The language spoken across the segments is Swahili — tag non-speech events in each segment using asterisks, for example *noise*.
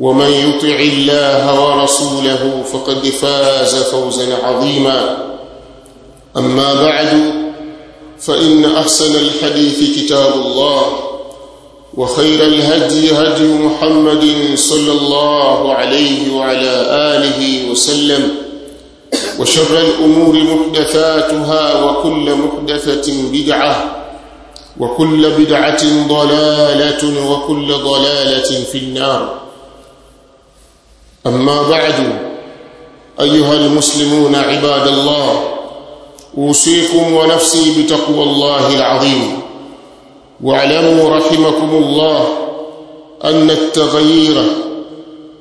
ومن يطع الله ورسوله فقد فاز فوزا عظيما. أما بعد فإن أحسن الحديث كتاب الله وخير الهدي هدي محمد صلى الله عليه وعلى آله وسلم وشر الأمور محدثاتها وكل محدثة بدعة وكل بدعة ضلالة وكل ضلالة في النار. أما بعد أيها المسلمون عباد الله أوصيكم ونفسي بتقوى الله العظيم. واعلموا رحمكم الله أن التغيير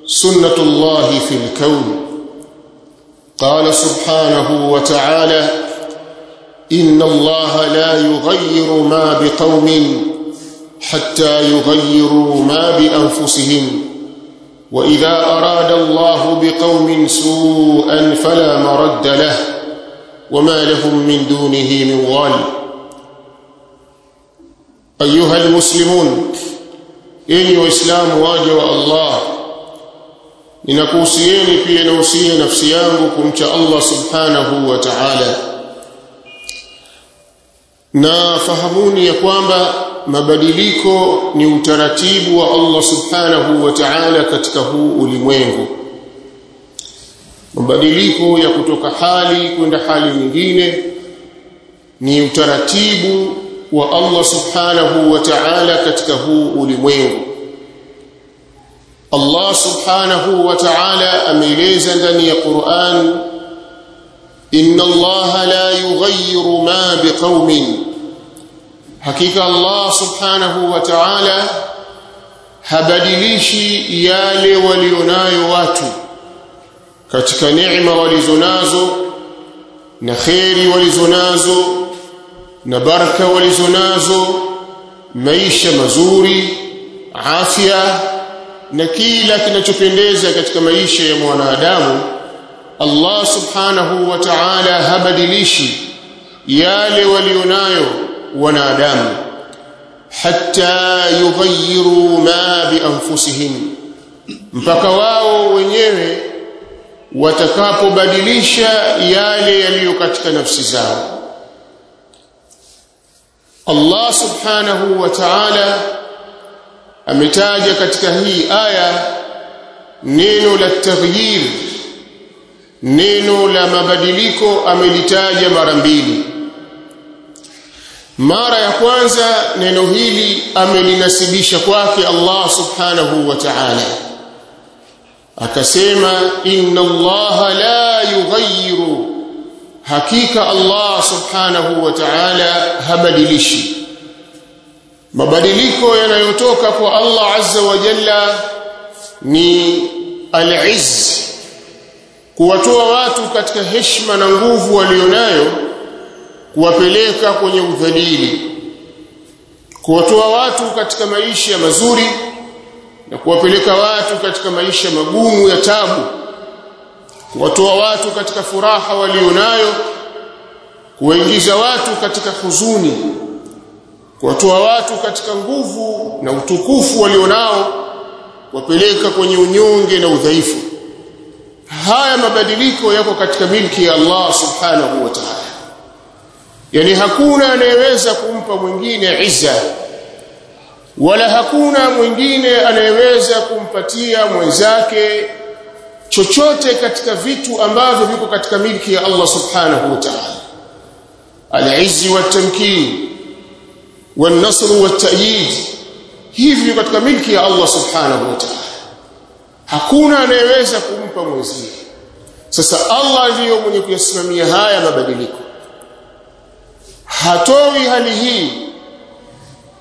سنة الله في الكون. قال سبحانه وتعالى إن الله لا يغير ما بقوم حتى يغيروا ما بأنفسهم. وإذا أراد الله بقوم سوءا فلا مرد له وما لهم من دونه من غال أيها المسلمون إني وإسلام واجو الله. لنكوسيني في نوسي نفسيانكم شاء الله سبحانه وتعالى نا فهموني يا mabadiliko ni utaratibu wa Allah subhanahu wa ta'ala katika huu ulimwengu. Mabadiliko ya kutoka hali kwenda hali nyingine ni utaratibu wa Allah subhanahu wa ta'ala katika huu ulimwengu. Allah subhanahu wa ta'ala ameeleza ndani ya Qur'an inna Allah la yughayyiru ma biqaumin hakika Allah subhanahu wa ta'ala habadilishi yale walionayo watu katika neema walizonazo na kheri walizonazo na baraka walizonazo maisha mazuri afya na kila kinachopendeza katika maisha ya mwanadamu Allah subhanahu wa ta'ala habadilishi yale walionayo wanadamu hatta yughayyiru ma bianfusihim mpaka wao wenyewe watakapobadilisha yale yaliyo katika nafsi zao. Allah subhanahu wa ta'ala ametaja katika hii aya neno la taghyir neno la mabadiliko amelitaja mara mbili mara ya kwanza neno hili amelinasibisha kwake Allah subhanahu wa ta'ala. Akasema inna Allah la yughayyiru. Hakika Allah subhanahu wa ta'ala habadilishi. Mabadiliko yanayotoka kwa Allah azza wa jalla ni al-izz. Kuwatoa watu katika heshima na nguvu walionayo kuwapeleka kwenye udhalili kuwatoa watu katika maisha mazuri na kuwapeleka watu katika maisha magumu ya tabu kuwatoa watu katika furaha walionayo kuwaingiza watu katika huzuni kuwatoa watu katika nguvu na utukufu walionao kuwapeleka kwenye unyonge na udhaifu. Haya mabadiliko yako katika milki ya Allah subhanahu wa ta'ala yani hakuna anayeweza kumpa mwingine izza wala hakuna mwingine anayeweza kumpatia mwenzake chochote katika vitu ambavyo viko katika milki ya Allah subhanahu wa ta'ala. Al-izz wa tamkin wa nasr wa ta'yid hivi katika milki ya Allah subhanahu wa ta'ala. Hakuna anayeweza kumpa mwenzie sasa Allah ndiyo mwenye kuyasimamia haya mabadiliko hatoi hali hii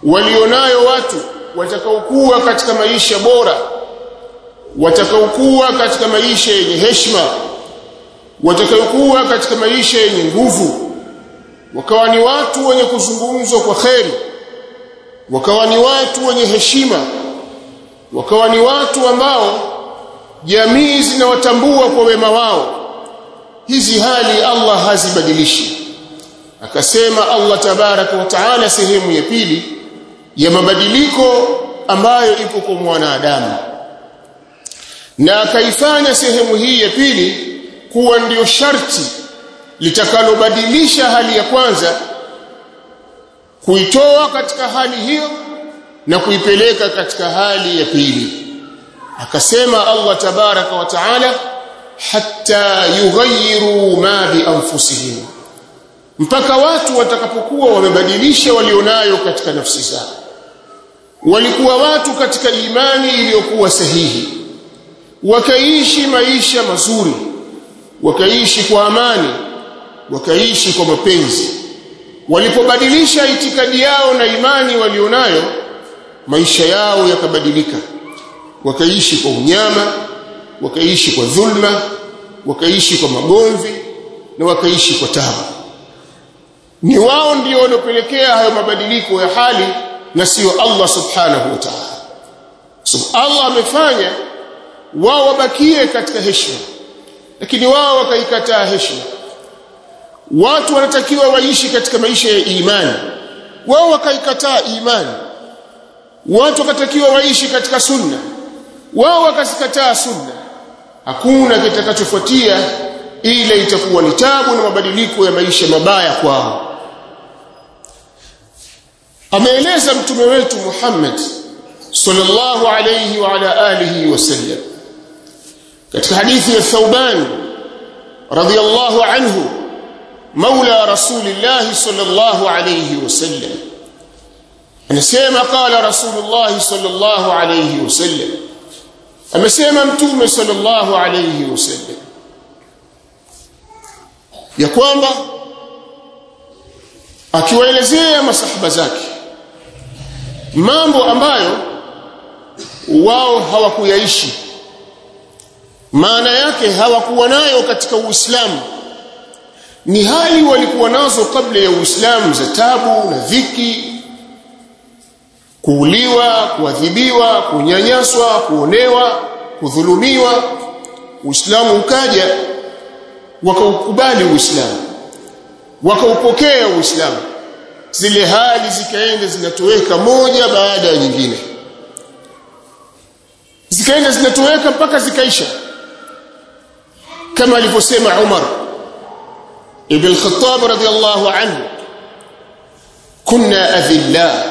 walionayo watu watakaokuwa katika maisha bora watakaokuwa katika maisha yenye heshima watakaokuwa katika maisha yenye nguvu wakawa ni watu wenye kuzungumzwa kwa kheri wakawa ni watu wenye heshima wakawa ni watu ambao jamii zinawatambua kwa wema wao hizi hali Allah hazibadilishi akasema Allah tabaraka wa taala sehemu ya pili ya mabadiliko ambayo ipo kwa mwanadamu. Na akaifanya sehemu hii ya pili kuwa ndiyo sharti litakalobadilisha hali ya kwanza kuitoa katika hali hiyo na kuipeleka katika hali ya pili. Akasema Allah tabaraka wa taala hatta yughayyiru ma bi anfusihim mpaka watu watakapokuwa wamebadilisha walionayo katika nafsi zao. Walikuwa watu katika imani iliyokuwa sahihi. Wakaishi maisha mazuri wakaishi kwa amani wakaishi kwa mapenzi. Walipobadilisha itikadi yao na imani walionayo maisha yao yakabadilika. Wakaishi kwa unyama wakaishi kwa dhulma wakaishi kwa magomvi na wakaishi kwa tabu ni wao ndio waliopelekea hayo mabadiliko ya hali na sio Allah subhanahu wa ta'ala. So Allah amefanya wao wabakie katika heshima. Lakini wao wakaikataa heshima. Watu wanatakiwa waishi katika maisha ya imani. Wao wakaikataa imani. Watu wakatakiwa waishi katika sunna. Wao wakazikataa sunna. Hakuna kitakachofuatia ile itakuwa ni tabu na mabadiliko ya maisha mabaya kwao ameeleza mtume wetu Muhammad sallallahu alayhi wa ala alihi wasallam katika hadithi ya Thauban radiyallahu anhu مولى رسول الله صلى الله عليه وسلم anasema qala rasulullah sallallahu alayhi wasallam amesema mtume sallallahu alayhi wasallam ya kwamba akiwaelezea masahaba zake mambo ambayo wao hawakuyaishi. Maana yake hawakuwa nayo katika Uislamu. Ni hali walikuwa nazo kabla ya Uislamu za tabu na dhiki. Kuuliwa kuadhibiwa kunyanyaswa kuonewa kudhulumiwa. Uislamu ukaja wakaukubali Uislamu. Wakaupokea Uislamu zile hali zikaenda zinatoweka moja baada ya nyingine. Zikaenda zinatoweka mpaka zikaisha. Kama alivyosema Umar ibn al-Khattab radiyallahu anhu kunna adhilla.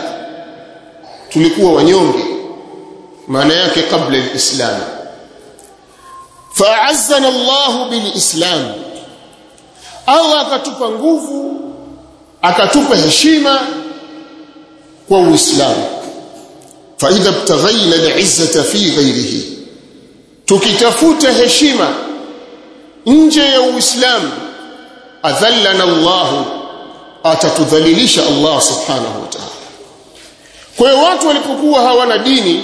Tulikuwa wanyonge maana yake kabla al-islam. Fa'azzana Allah bil-islam. Allah akatupa nguvu akatupa heshima kwa Uislamu. Fa idha btaghayna al-izzata fi ghayrihi. Tukitafuta heshima nje ya Uislamu adhallana Allah atatudhalilisha Allah subhanahu wa ta'ala. Kwa hiyo watu walipokuwa hawana dini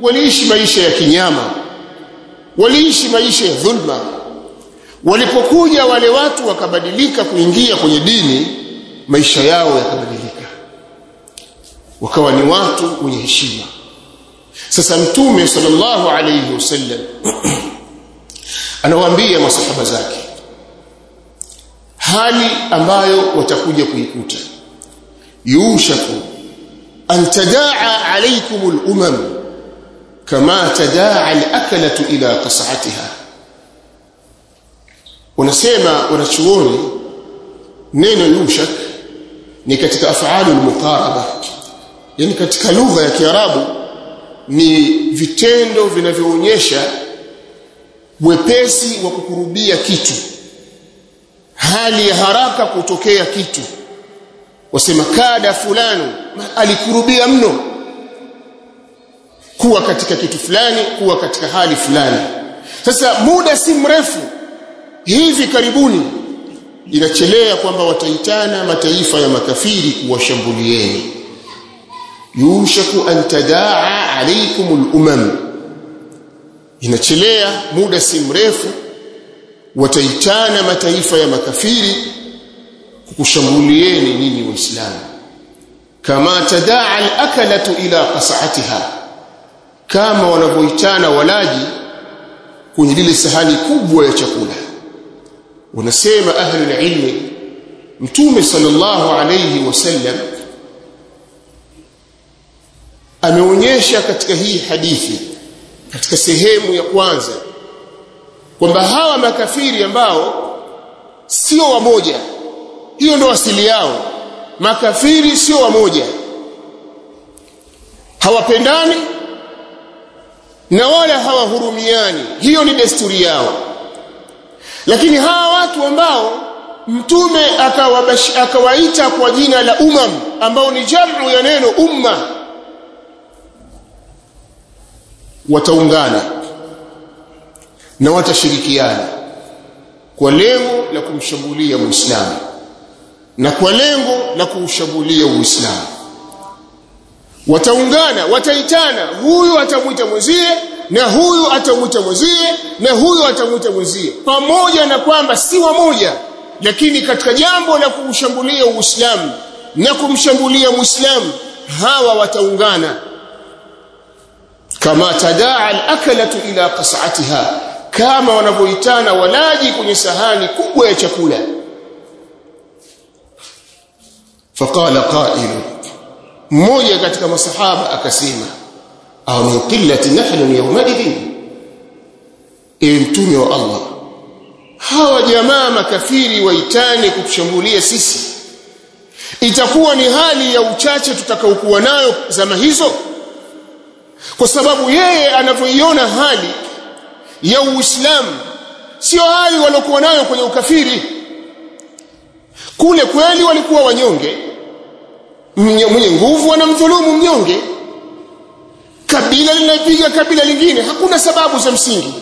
waliishi maisha ya kinyama waliishi maisha ya dhulma. Walipokuja wale watu wakabadilika kuingia kwenye dini maisha yao yakabadilika. Wakawa ni watu wenye heshima. Sasa mtume sallallahu alayhi wasallam *clears throat* anawaambia masahaba zake hali ambayo watakuja kuikuta yushaku an tadaa alaykum al-umam kama tadaa al-akalatu ila qas'atiha. Unasema wanachuoni neno yushak ni katika af'alul muqaraba yani katika lugha ya kiarabu ni vitendo vinavyoonyesha wepesi wa kukurubia kitu. Hali ya haraka kutokea kitu. Wasema kada fulani alikurubia mno. Kuwa katika kitu fulani kuwa katika hali fulani. Sasa muda si mrefu. Hivi karibuni inachelea kwamba wataitana mataifa ya makafiri kuwashambulieni. Yushaku an tadaa alaykum al-umam. Inachelea muda si mrefu wataitana mataifa ya makafiri kukushambulieni nini waislamu. Kama tadaa al-akalatu ila qas'atiha. Kama wanavyoitana walaji kwenye lile sahani kubwa ya chakula wanasema ahli ilmi mtume sallallahu alayhi wasallam ameonyesha katika hii hadithi katika sehemu ya kwanza kwamba hawa makafiri ambao sio wamoja hiyo ndo asili yao. Makafiri sio wamoja hawapendani na wala hawahurumiani. Hiyo ni desturi yao lakini hawa watu ambao mtume akawaita kwa jina la umam ambao ni jamu ya neno umma wataungana na watashirikiana kwa lengo la kumshambulia muislamu na kwa lengo la kuushambulia uislamu. Wataungana wataitana huyu atamwita mwenzie na huyu atamwita mwenzie na huyu atamwita mwenzie pamoja na kwamba si wamoja lakini katika jambo la kuushambulia uislamu na kumshambulia muislamu hawa wataungana. Kama tadaa al-aklatu ila qas'atiha kama wanavyoitana walaji kwenye sahani kubwa ya chakula. Faqala qa'il mmoja katika masahaba akasema aw min qillati nahnu yawmaidhin ewe wa Allah hawa jamaa makafiri waitane kutushambulia sisi itakuwa ni hali ya uchache tutakaokuwa nayo zama hizo kwa sababu yeye anavyoiona hali ya Uislamu sio hali waliokuwa nayo kwenye ukafiri. Kule kweli walikuwa wanyonge mwenye nguvu anamdhulumu mnyonge kabila linapiga kabila lingine hakuna sababu za msingi.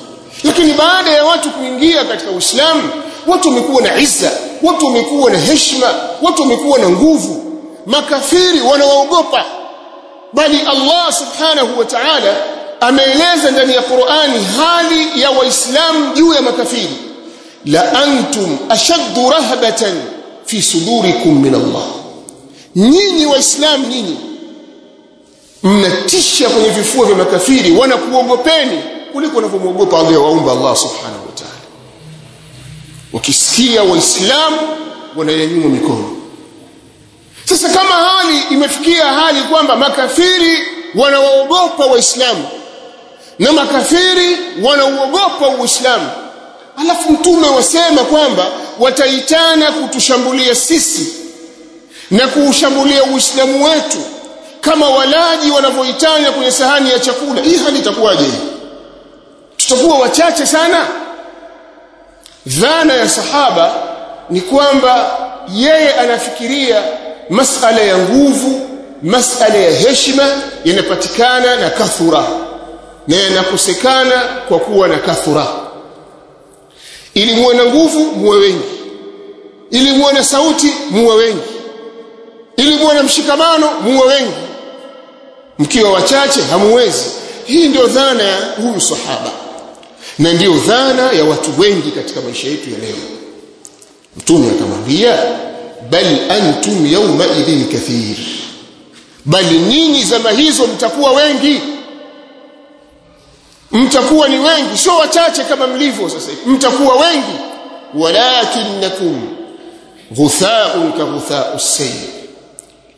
Lakini baada ya watu kuingia katika Uislamu watu wamekuwa na izza watu wamekuwa na heshima watu wamekuwa na nguvu. Makafiri wanawaogopa bali Allah subhanahu wa ta'ala ameeleza ndani ya Qur'ani hali ya waislamu juu ya makafiri. La antum ashaddu rahbatan fi sudurikum min Allah. Nyinyi waislamu nyinyi mnatisha kwenye vifua vya makafiri wanakuogopeni kuliko wanavyomwogopa Allah waumba Allah subhanahu wa ta'ala. Wakisikia waislamu wanayanyua mikono. Sasa kama hali imefikia hali kwamba makafiri wanawaogopa waislamu na makafiri wanauogopa uislamu alafu mtume wasema kwamba wataitana kutushambulia sisi na kuushambulia uislamu wetu kama walaji wanavyoitanya kwenye sahani ya chakula. Hii hali itakuwaje? Tutakuwa wachache sana? Dhana ya sahaba ni kwamba yeye anafikiria masala ya nguvu masala ya heshima yanapatikana na kathura na yanakosekana kwa kuwa na kathura. Ili muwe na nguvu muwe wengi. Ili muwe na sauti muwe wengi. Ili muwe na mshikamano muwe wengi mkiwa wachache hamuwezi. Hii ndio dhana ya huyu sahaba. Na ndiyo dhana ya watu wengi katika maisha yetu ya leo. Mtume akamwambia bal antum yawma idhin kathir. Bali ninyi zama hizo mtakuwa wengi. Mtakuwa ni wengi sio wachache kama mlivyo sasa hivi. Mtakuwa wengi. Walakinnakum ghutha'un ka ghutha'u sayl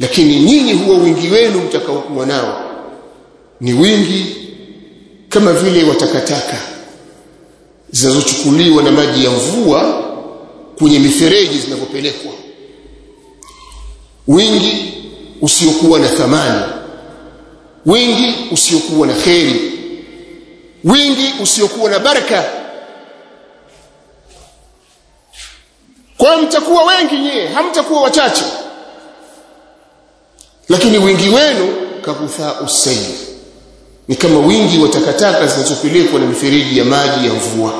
lakini nyinyi huwa wingi wenu mtakaokuwa nao ni wingi kama vile watakataka zinazochukuliwa na maji ya mvua kwenye mifereji zinavyopelekwa. Wingi usiokuwa na thamani. Wingi usiokuwa na kheri. Wingi usiokuwa na baraka. Kwa mtakuwa wengi nyie hamtakuwa wachache lakini wingi wenu kabutha usayl ni kama wingi wa takataka zinazopelekwa na mifereji ya maji ya mvua.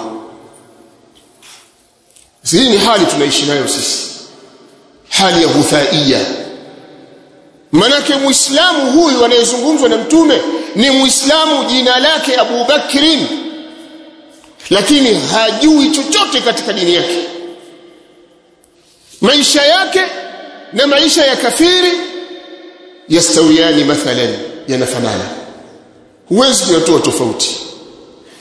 Hii ni hali tunaishi nayo sisi. Hali ya hudhaia manake muislamu huyu anayezungumzwa na mtume ni muislamu jina lake Abu Bakrin. Lakini hajui chochote katika dini yake. Maisha yake na maisha ya kafiri yastawiani mathalan yanafanana. Huwezi kuyatoa tofauti.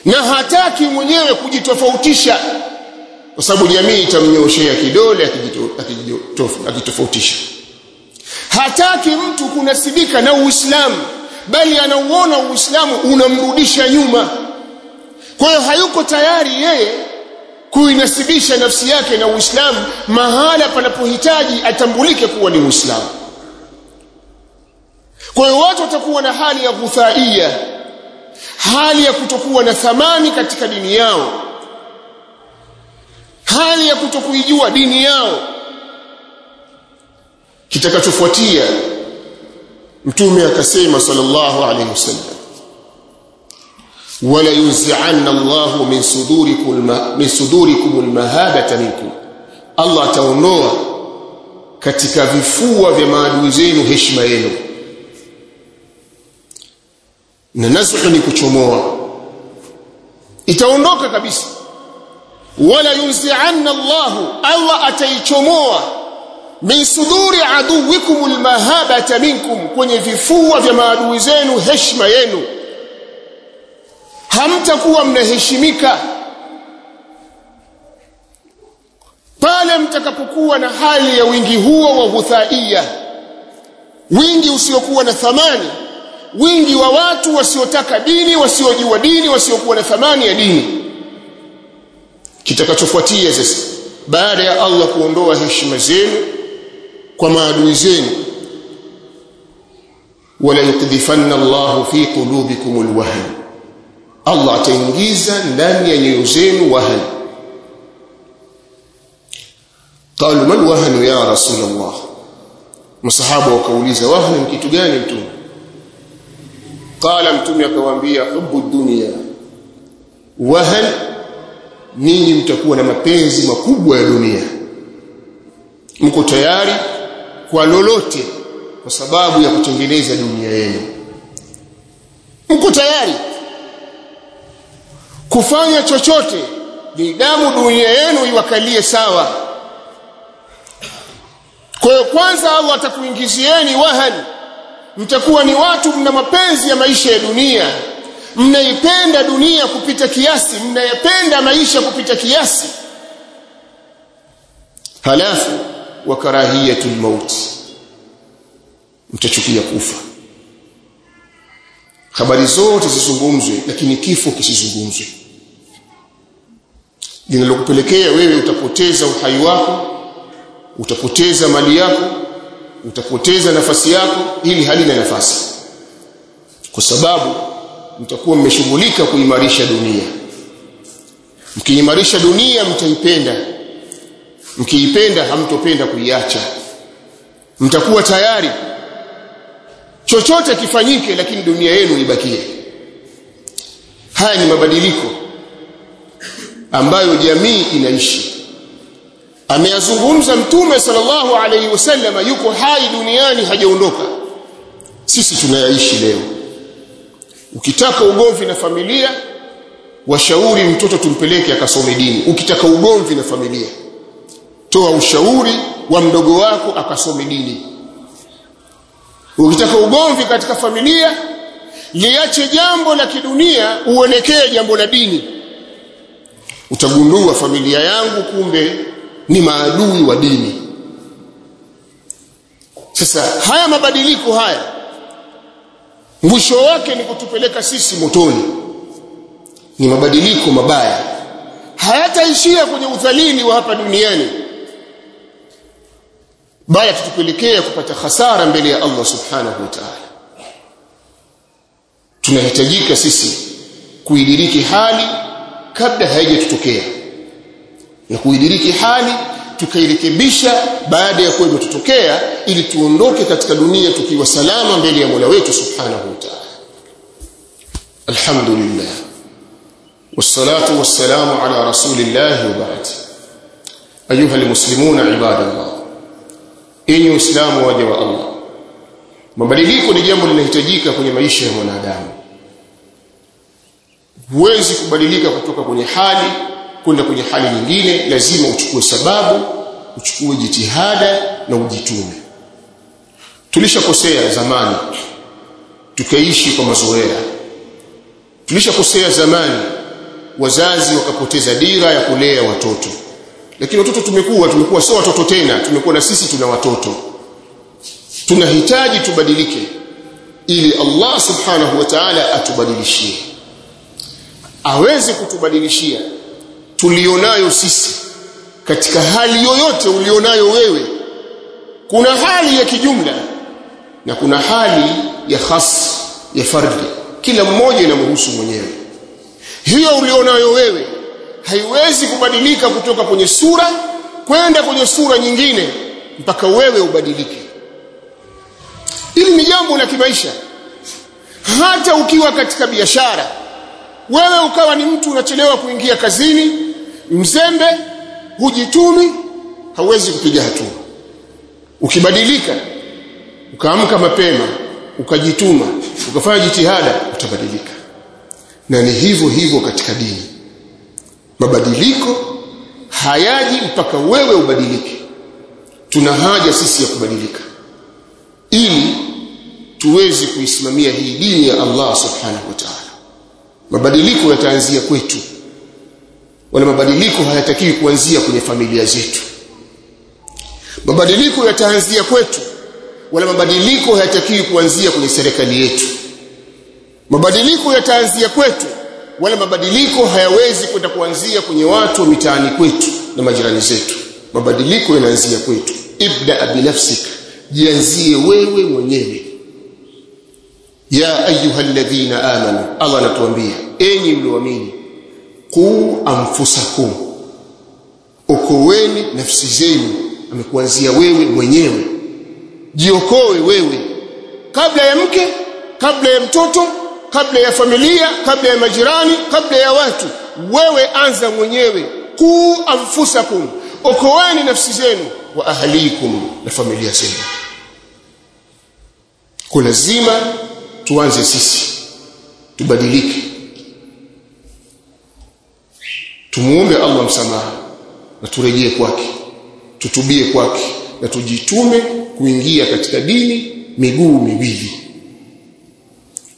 Na hataki mwenyewe kujitofautisha. Kwa sababu jamii itamnyoshea kidole akijitofautisha hataki mtu kunasibika na Uislamu bali anauona Uislamu unamrudisha nyuma. Kwa hiyo hayuko tayari yeye kuinasibisha nafsi yake na Uislamu mahala panapohitaji atambulike kuwa ni Muislamu kwa hiyo watu watakuwa na hali ya ghuthaia hali ya kutokuwa na thamani katika dini yao hali ya kutokuijua dini yao. Kitakachofuatia mtume akasema sallallahu alayhi wasallam wala yunzi'anna Allahu min sudurikum min sudurikum almahabata minkum. Allah ataondoa katika vifua vya maadui zenu heshima yenu na nazhu ni kuchomoa. Itaondoka kabisa. Wala yunzi'anna Allah Allah ataichomoa. Min suduri aduwikum almahabata minkum kwenye vifua vya maadui zenu heshima yenu. Hamtakuwa mnaheshimika. Pale mtakapokuwa na hali ya wingi huo wa huthaia wingi usiokuwa na thamani wingi wa watu wasiotaka dini wasiojua dini wasiokuwa na thamani ya dini kitakachofuatia sasa baada ya Allah kuondoa heshima zenu kwa maadui zenu wala yukdhifanna Allah fi qulubikum alwahn Allah ataingiza ndani ya nyoyo zenu wahan قالوا ما الوهن يا رسول الله masahaba wakauliza wahn ni kitu gani mtume Qala mtume akawaambia hubu dunia wahan ninyi mtakuwa na mapenzi makubwa ya dunia. Mko tayari kwa lolote kwa sababu ya kutengeneza dunia yenu. Mko tayari kufanya chochote bidamu dunia yenu iwakalie sawa. Kwa hiyo kwanza Allah atakuingizieni wahani mtakuwa ni watu mna mapenzi ya maisha ya dunia. Mnaipenda dunia kupita kiasi mnayapenda maisha kupita kiasi. Halafu wa karahiyatul mtachukia kufa. Habari zote zizungumzwe lakini kifo kisizungumzwe. Linalokupelekea wewe utapoteza uhai wako utapoteza mali yako utapoteza nafasi yako ili halina nafasi. Kwa sababu mtakuwa mmeshughulika kuimarisha dunia. Mkiimarisha dunia mtaipenda. Mkiipenda hamtopenda kuiacha. Mtakuwa tayari. Chochote kifanyike lakini dunia yenu ibakie. Haya ni mabadiliko ambayo jamii inaishi ameyazungumza mtume sallallahu alaihi wasallam yuko hai duniani hajaondoka. Sisi tunayaishi leo. Ukitaka ugomvi na familia washauri mtoto tumpeleke akasome dini. Ukitaka ugomvi na familia toa ushauri wa mdogo wako akasome dini. Ukitaka ugomvi katika familia liache jambo la kidunia uonekee jambo la dini. Utagundua familia yangu kumbe ni maadui wa dini. Sasa haya mabadiliko haya mwisho wake ni kutupeleka sisi motoni. Ni mabadiliko mabaya. Hayataishia kwenye udhalili wa hapa duniani. Bali tutupelekea kupata hasara mbele ya Allah subhanahu wa ta'ala. Tunahitajika sisi kuidiriki hali kabla haijatutokea na kuidiriki hali tukairekebisha baada ya kuwa imetutokea ili tuondoke katika dunia tukiwa salama mbele ya Mola wetu subhanahu wa ta'ala alhamdulillah والصلاه والسلام على رسول الله وبعد ايها المسلمون عباد الله enyi uislamu waja wa Allah mabadiliko ni jambo linahitajika kwenye maisha ya mwanadamu huwezi kubadilika kutoka kwenye hali kwenda kwenye hali nyingine lazima uchukue sababu uchukue jitihada na ujitume. Tulishakosea zamani tukaishi kwa mazoea. Tulishakosea zamani wazazi wakapoteza dira ya kulea watoto. Lakini watoto tumekuwa tumekuwa sio watoto tena tumekuwa na sisi tuna watoto. Tunahitaji tubadilike ili Allah subhanahu wa ta'ala atubadilishie. Aweze kutubadilishia tulionayo sisi katika hali yoyote ulionayo wewe kuna hali ya kijumla na kuna hali ya khas ya fardi kila mmoja inamhusu mwenyewe. Hiyo ulionayo wewe haiwezi kubadilika kutoka kwenye sura kwenda kwenye sura nyingine mpaka wewe ubadilike. Ili ni jambo la kimaisha. Hata ukiwa katika biashara wewe ukawa ni mtu unachelewa kuingia kazini mzembe hujitumi hauwezi kupiga hatua. Ukibadilika ukaamka mapema ukajituma ukafanya jitihada utabadilika. Na ni hivyo hivyo katika dini. Mabadiliko hayaji mpaka wewe ubadilike. Tuna haja sisi ya kubadilika. Ili tuweze kuisimamia hii dini ya Allah subhanahu wa ta'ala. Mabadiliko yataanzia kwetu wala mabadiliko hayatakiwi kuanzia kwenye familia zetu. Mabadiliko yataanzia kwetu. Wala mabadiliko hayatakiwi kuanzia kwenye serikali yetu. Mabadiliko yataanzia kwetu. Wala mabadiliko hayawezi kwenda kuanzia kwenye watu wa mitaani kwetu na majirani zetu. Mabadiliko yanaanzia kwetu. Ibda binafsik jianzie wewe mwenyewe. Ya ayuha alladhina amanu. Allah anatuambia enyi mlioamini qu anfusakum okoweni nafsi zenu amekuanzia wewe mwenyewe. Jiokoe wewe. Kabla ya mke kabla ya mtoto kabla ya familia kabla ya majirani kabla ya watu. Wewe anza mwenyewe. Ku anfusakum okoweni nafsi zenu. Wa ahlikum na familia zenu. Kwa lazima tuanze sisi. Tubadilike tumuombe Allah msamaha na turejee kwake tutubie kwake na tujitume kuingia katika dini miguu miwili.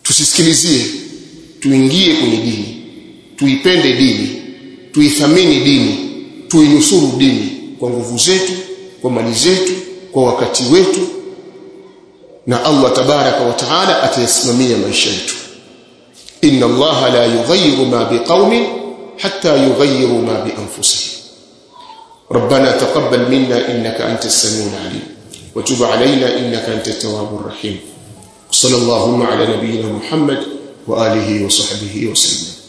Tusisikilizie tuingie kwenye dini tuipende dini tuithamini dini tuinusuru dini kwa nguvu zetu kwa mali zetu kwa wakati wetu. Na Allah tabaraka wa taala atayasimamia maisha yetu. Inna Allah la yughayyiru ma biqaumin yughayyiru ma bi anfusihim ربنا تقبل منا إنك أنت السميع العليم. وتب علينا إنك أنت التواب الرحيم. صلى اللهم على نبينا محمد وآله وصحبه وسلم.